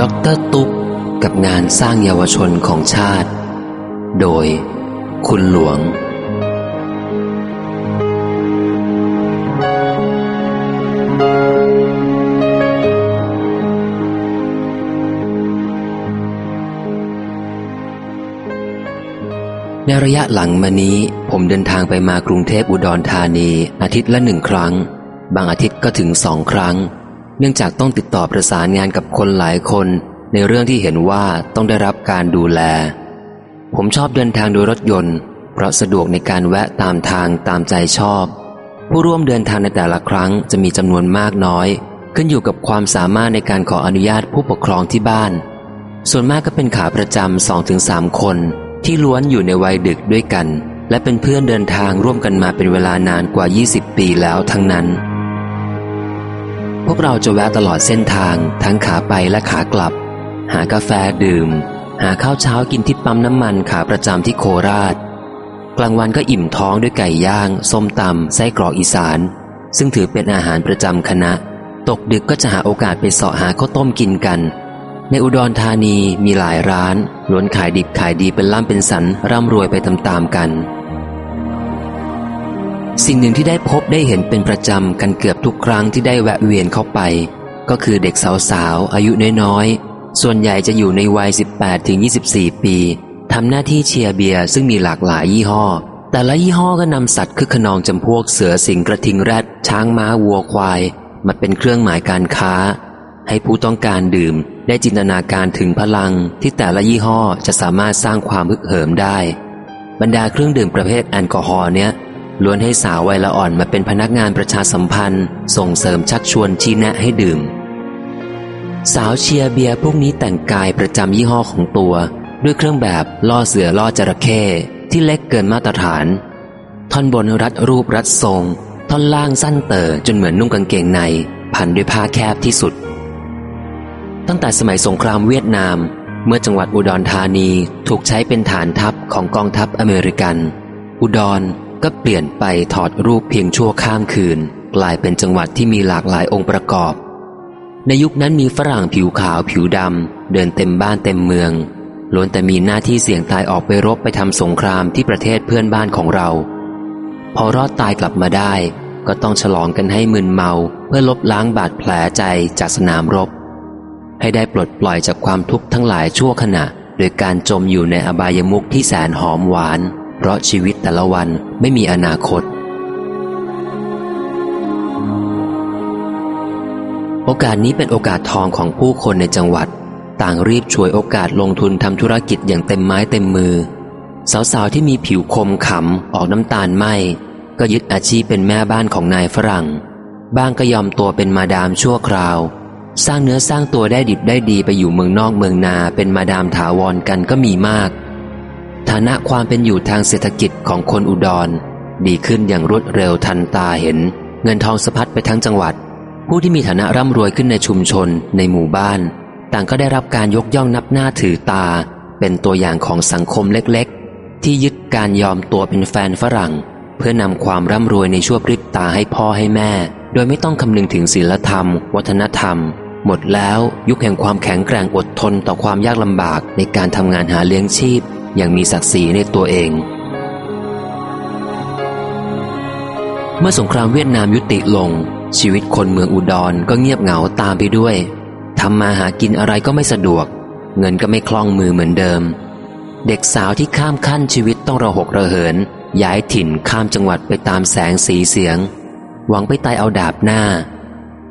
ดรตุ๊กกับงานสร้างเยาวชนของชาติ โดย คุณหลวง ในระยะหลังมานี้ผมเดินทางไปมากรุงเทพอุดรธานี อาทิตย์ละหนึ่งครั้ง บางอาทิตย์ก็ถึงสองครั้ง เนื่องจากต้องติดต่อประสานงานกับคนหลายคน ในเรื่องที่เห็นว่าต้องได้รับการดูแล ผมชอบเดินทางโดยรถยนต์ เพราะสะดวกในการแวะตามทางตามใจชอบ ผู้ร่วมเดินทางในแต่ละครั้งจะมีจำนวนมากน้อย ขึ้นอยู่กับความสามารถในการขออนุญาตผู้ปกครองที่บ้าน ส่วนมากก็เป็นขาประจำสองถึงสามคน ที่ล้วนอยู่ในวัยดึกด้วยกัน และเป็นเพื่อนเดินทางร่วมกันมาเป็นเวลานานกว่า 20 ปีแล้วทั้งนั้น วกเราจะแวะตลอดเส้นทางทั้งขาไปและขากลับ หากาแฟดื่ม หาข้าวเช้ากินที่ปั๊มน้ำมันขาประจำที่โคราช กลางวันก็อิ่มท้องด้วยไก่ย่าง ส้มตำไส้กรอกอีสาน ซึ่งถือเป็นอาหารประจำคณะ ตกดึกก็จะหาโอกาสไปเสาะหาข้าวต้มกินกัน ในอุดรธานีมีหลายร้านล้วนขายดิบขายดีเป็นล่ำเป็นสันร่ำรวยไปตามๆกัน สิ่งหนึ่งที่ได้พบได้เห็นเป็นประจำกันเกือบทุกครั้งที่ได้แวะเวียนเข้าไป ก็คือเด็กสาวๆอายุน้อยๆ ส่วนใหญ่จะอยู่ในวัย 18ถึง24 ปีทำหน้าที่เชียร์เบียร์ซึ่งมีหลากหลายยี่ห้อ แต่ละยี่ห้อก็นำสัตว์คึกขนองจำพวกเสือสิงกระทิงแรด ช้างม้าวัวควาย มาเป็นเครื่องหมายการค้า ให้ผู้ต้องการดื่มได้จินตนาการถึงพลังที่แต่ละยี่ห้อจะสามารถสร้างความฮึกเหิมได้ บรรดาเครื่องดื่มประเภทแอลกอฮอล์เนี้ย ล้วนให้สาววัยละอ่อนมาเป็นพนักงานประชาสัมพันธ์ ส่งเสริมชักชวนชี้แนะให้ดื่ม สาวเชียร์เบียร์พวกนี้แต่งกายประจำยี่ห้อของตัว ด้วยเครื่องแบบล่อเสือล่อจระเข้ที่เล็กเกินมาตรฐาน ท่อนบนรัดรูปรัดทรง ท่อนล่างสั้นเต๋อจนเหมือนนุ่งกางเกงใน พันด้วยผ้าแคบที่สุด ตั้งแต่สมัยสงครามเวียดนาม เมื่อจังหวัดอุดรธานีถูกใช้เป็นฐานทัพของกองทัพอเมริกัน อุดร ก็เปลี่ยนไปถอดรูปเพียงชั่วข้ามคืน กลายเป็นจังหวัดที่มีหลากหลายองค์ประกอบ ในยุคนั้นมีฝรั่งผิวขาวผิวดำเดินเต็มบ้านเต็มเมืองล้วนแต่มีหน้าที่เสี่ยงตายออกไปรบไปทำสงครามที่ประเทศเพื่อนบ้านของเรา พอรอดตายกลับมาได้ ก็ต้องฉลองกันให้มึนเมา เพื่อลบล้างบาดแผลใจจากสนามรบ ให้ได้ปลดปล่อยจากความทุกข์ทั้งหลายชั่วขณะ โดยการจมอยู่ในอบายมุขที่แสนหอมหวาน เพราะชีวิตแต่ละวันไม่มีอนาคต โอกาสนี้เป็นโอกาสทองของผู้คนในจังหวัด ต่างรีบช่วยโอกาสลงทุนทำธุรกิจอย่างเต็มไม้เต็มมือ สาวๆที่มีผิวคมขำออกน้ำตาลไหมก็ยึดอาชีพเป็นแม่บ้านของนายฝรั่ง บ้างก็ยอมตัวเป็นมาดามชั่วคราว สร้างเนื้อสร้างตัวได้ดิบได้ดีไปอยู่เมืองนอกเมืองนาเป็นมาดามถาวรกันก็มีมาก ฐานะความเป็นอยู่ทางเศรษฐกิจของคนอุดร ดีขึ้นอย่างรวดเร็วทันตาเห็น เงินทองสะพัดไปทั้งจังหวัด ผู้ที่มีฐานะร่ำรวยขึ้นในชุมชนในหมู่บ้าน ต่างก็ได้รับการยกย่องนับหน้าถือตา เป็นตัวอย่างของสังคมเล็กๆ ที่ยึดการยอมตัวเป็นแฟนฝรั่ง เพื่อนำความร่ำรวยในชั่วพริบตาให้พ่อให้แม่ โดยไม่ต้องคำนึงถึงศีลธรรม วัฒนธรรมหมดแล้วยุคแห่งความแข็งแกร่งอดทนต่อความยากลำบากในการทำงานหาเลี้ยงชีพ ย่างมีศักดิ์ศรีในตัวเอง เมื่อสงครามเวียดนามยุติลง ชีวิตคนเมืองอุดรก็เงียบเหงาตามไปด้วยทำมาหากินอะไรก็ไม่สะดวก เงินก็ไม่คล่องมือเหมือนเดิม เด็กสาวที่ข้ามขั้นชีวิตต้องระหกระเหิน ย้ายถิ่นข้ามจังหวัดไปตามแสงสีเสียง หวังไปตายเอาดาบหน้า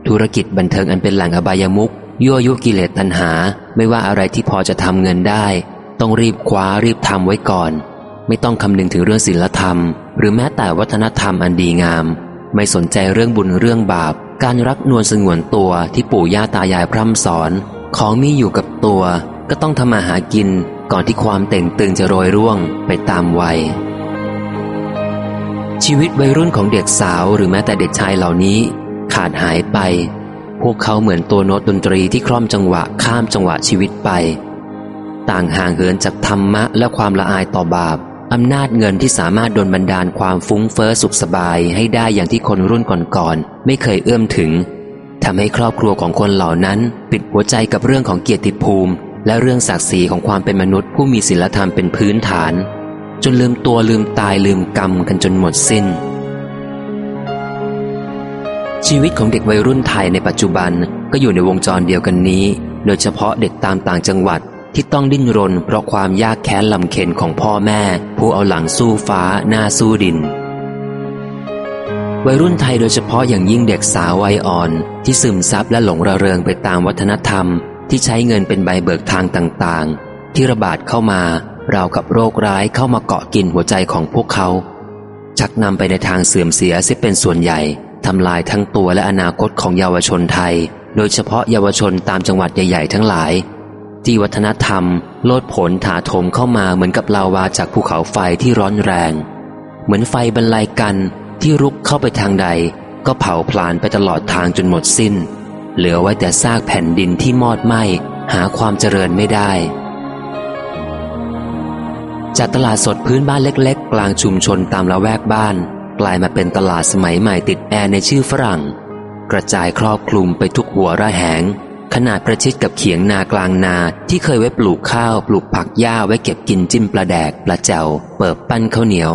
ธุรกิจบันเทิงอันเป็นแหล่งอบายมุกยั่วยุกิเลสตัณหา ไม่ว่าอะไรที่พอจะทำเงินได้ ต้องรีบคว้ารีบทำไว้ก่อน ไม่ต้องคำนึงถึงเรื่องศีลธรรม หรือแม้แต่วัฒนธรรมอันดีงาม ไม่สนใจเรื่องบุญเรื่องบาป การรักนวลสงวนตัวที่ปู่ย่าตายายพร่ำสอน ของมีอยู่กับตัว ก็ต้องทำมาหากินก่อนที่ความเต่งตึงจะโรยร่วงไปตามวัย ชีวิตวัยรุ่นของเด็กสาวหรือแม้แต่เด็กชายเหล่านี้ ขาดหายไป พวกเขาเหมือนตัวโน้ตดนตรีที่คล่อมจังหวะข้ามจังหวะชีวิตไป ต่างห่างเหินจากธรรมะและความละอายต่อบาปอำนาจเงินที่สามารถดลบันดาลความฟุ้งเฟอ้อสุขสบายให้ได้อย่างที่คนรุ่นก่อนๆไม่เคยเอื้อมถึงทำให้ครอบครัวของคนเหล่านั้นปิดหัวใจกับเรื่องของเกียรติภูภูมิ และเรื่องศักดิ์ศรีของความเป็นมนุษย์ผู้มีศีลธรรมเป็นพื้นฐาน จนลืมตัวลืมตายลืมกรรมกันจนหมดสิ้น ชีวิตของเด็กวัยรุ่นไทยในปัจจุบันก็อยู่ในวงจรเดียวกันนี้ โดยเฉพาะเด็กตามต่างจังหวัด ที่ต้องดิ้นรนเพราะความยากแค้นลำเค็นของพ่อแม่ ผู้เอาหลังสู้ฟ้าหน้าสู้ดิน วัยรุ่นไทยโดยเฉพาะอย่างยิ่งเด็กสาววัยอ่อน ที่ซึมซับและหลงระเริงไปตามวัฒนธรรม ที่ใช้เงินเป็นใบเบิกทางต่างๆ ที่ระบาดเข้ามาราวกับโรคร้ายเข้ามาเกาะกินหัวใจของพวกเขา ชักนำไปในทางเสื่อมเสียเสียเป็นส่วนใหญ่ทำลายทั้งตัวและอนาคตของเยาวชนไทย โดยเฉพาะเยาวชนตามจังหวัดใหญ่ ๆ ทั้งหลาย ที่วัฒนธรรม โลดผลถาโถมเข้ามาเหมือนกับลาวาจากภูเขาไฟที่ร้อนแรง เหมือนไฟบรรลัยกันที่รุกเข้าไปทางใด ก็เผาพลานไปตลอดทางจนหมดสิ้น เหลือไว้แต่ซากแผ่นดินที่มอดไหม้หาความเจริญไม่ได้ จากตลาดสดพื้นบ้านเล็ก ๆ กลางชุมชนตามละแวกบ้าน กลายมาเป็นตลาดสมัยใหม่ติดแอร์ในชื่อฝรั่ง กระจายครอบคลุมไปทุกหัวระแหง ขนาดประชิดกับเขียงนากลางนาที่เคยไว้ปลูกข้าวปลูกผักหญ้าไว้เก็บกินจิ้มปลาแดกปลาเจาเปิบปั้นข้าวเหนียว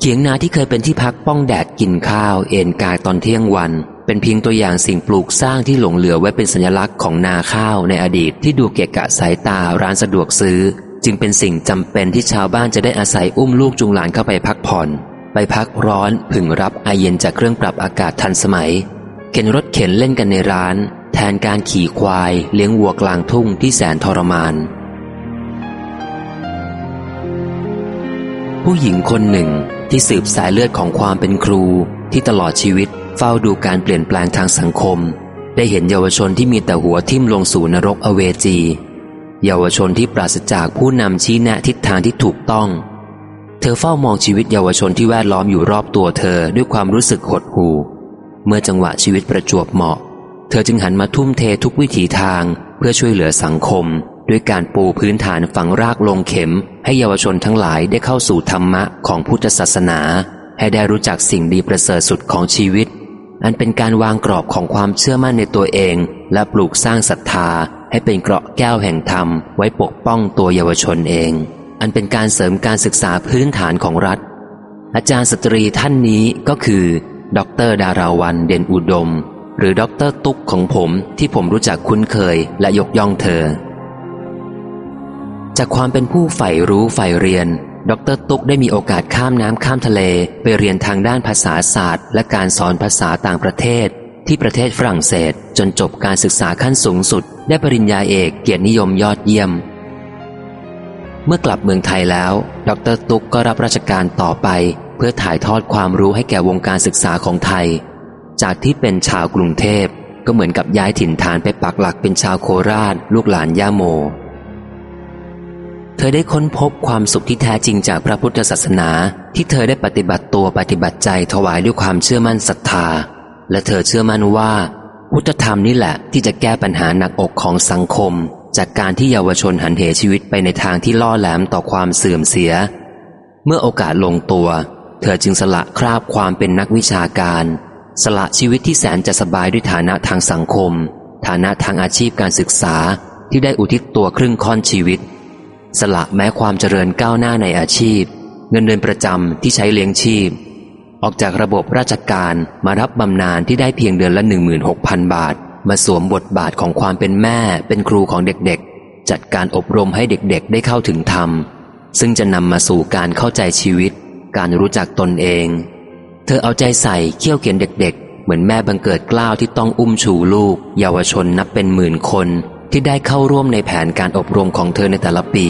เขียงนาที่เคยเป็นที่พักป้องแดดกินข้าว เอนกายตอนเที่ยงวัน เป็นเพียงตัวอย่างสิ่งปลูกสร้างที่หลงเหลือไว้เป็นสัญลักษณ์ของนาข้าวในอดีตที่ดูเกะกะสายตาร้านสะดวกซื้อ จึงเป็นสิ่งจำเป็นที่ชาวบ้านจะได้อาศัยอุ้มลูกจุงหลานเข้าไปพักผ่อน ไปพักร้อนผึ่งรับไอเย็นจากเครื่องปรับอากาศทันสมัย เข็นรถเข็นเล่นกันในร้าน แทนการขี่ควายเลี้ยงวัวกลางทุ่งที่แสนทรมาน ผู้หญิงคนหนึ่งที่สืบสายเลือดของความเป็นครูที่ตลอดชีวิตเฝ้าดูการเปลี่ยนแปลงทางสังคม ได้เห็นเยาวชนที่มีแต่หัวทิ่มลงสู่นรกอเวจี เยาวชนที่ปราศจากผู้นำชี้แนะทิศทางที่ถูกต้อง เธอเฝ้ามองชีวิตเยาวชนที่แวดล้อมอยู่รอบตัวเธอด้วยความรู้สึกหดหู่เมื่อจังหวะชีวิตประจวบเหมาะ เธอจึงหันมาทุ่มเททุกวิถีทางเพื่อช่วยเหลือสังคม ด้วยการปูพื้นฐานฝังรากลงเข็ม ให้เยาวชนทั้งหลายได้เข้าสู่ธรรมะของพุทธศาสนา ให้ได้รู้จักสิ่งดีประเสริฐสุดของชีวิต อันเป็นการวางกรอบของความเชื่อมั่นในตัวเอง และปลูกสร้างศรัทธา ให้เป็นเกราะแก้วแห่งธรรม ไว้ปกป้องตัวเยาวชนเอง อันเป็นการเสริมการศึกษาพื้นฐานของรัฐ อาจารย์สตรีท่านนี้ก็คือ ดร ดาราวันเด่นอุดม หรือด็อกเตอร์ตุ๊กของผมที่ผมรู้จักคุ้นเคยและยกย่องเธอ จากความเป็นผู้ใฝ่รู้ใฝ่เรียนด็อกเตอร์ตุ๊กได้มีโอกาสข้ามน้ำข้ามทะเล ไปเรียนทางด้านภาษาศาสตร์ และการสอนภาษาต่างประเทศ ที่ประเทศฝรั่งเศส จนจบการศึกษาขั้นสูงสุด ได้ปริญญาเอกเกียรตินิยมยอดเยี่ยม เมื่อกลับเมืองไทยแล้วดรตุ๊กก็รับราชการต่อไป เพื่อถ่ายทอดความรู้ให้แก่วงการศึกษาของไทย จากที่เป็นชาวกรุงเทพก็เหมือนกับย้ายถิ่นฐานไปปักหลักเป็นชาวโคราช ลูกหลานย่าโม เธอได้ค้นพบความสุขที่แท้จริงจากพระพุทธศาสนา ที่เธอได้ปฏิบัติตัวปฏิบัติใจถวายด้วยความเชื่อมั่นศรัทธา และเธอเชื่อมั่นว่า พุทธธรรมนี่แหละที่จะแก้ปัญหาหนักอกของสังคม จากการที่เยาวชนหันเหชีวิตไปในทางที่ล่อแหลมต่อความเสื่อมเสีย เมื่อโอกาสลงตัว เธอจึงสละคราบความเป็นนักวิชาการ สละชีวิตที่แสนจะสบายด้วยฐานะทางสังคม ฐานะทางอาชีพการศึกษาที่ได้อุทิศตัวครึ่งค่อนชีวิต สละแม้ความเจริญก้าวหน้าในอาชีพ เงินเดือนประจำที่ใช้เลี้ยงชีพ ออกจากระบบราชการมารับบำนาญที่ได้เพียงเดือนละ 16,000 บาท มาสวมบทบาทของความเป็นแม่ เป็นครูของเด็กๆ จัดการอบรมให้เด็กๆ ได้เข้าถึงธรรมซึ่งจะนำมาสู่การเข้าใจชีวิต การรู้จักตนเอง เธอเอาใจใส่เขี่ยวเขียนเด็ก ๆ เหมือนแม่บังเกิดกล้าวที่ต้องอุ้มชูลูก เยาวชนนับเป็นหมื่นคนที่ได้เข้าร่วมในแผนการอบรมของเธอในแต่ละปี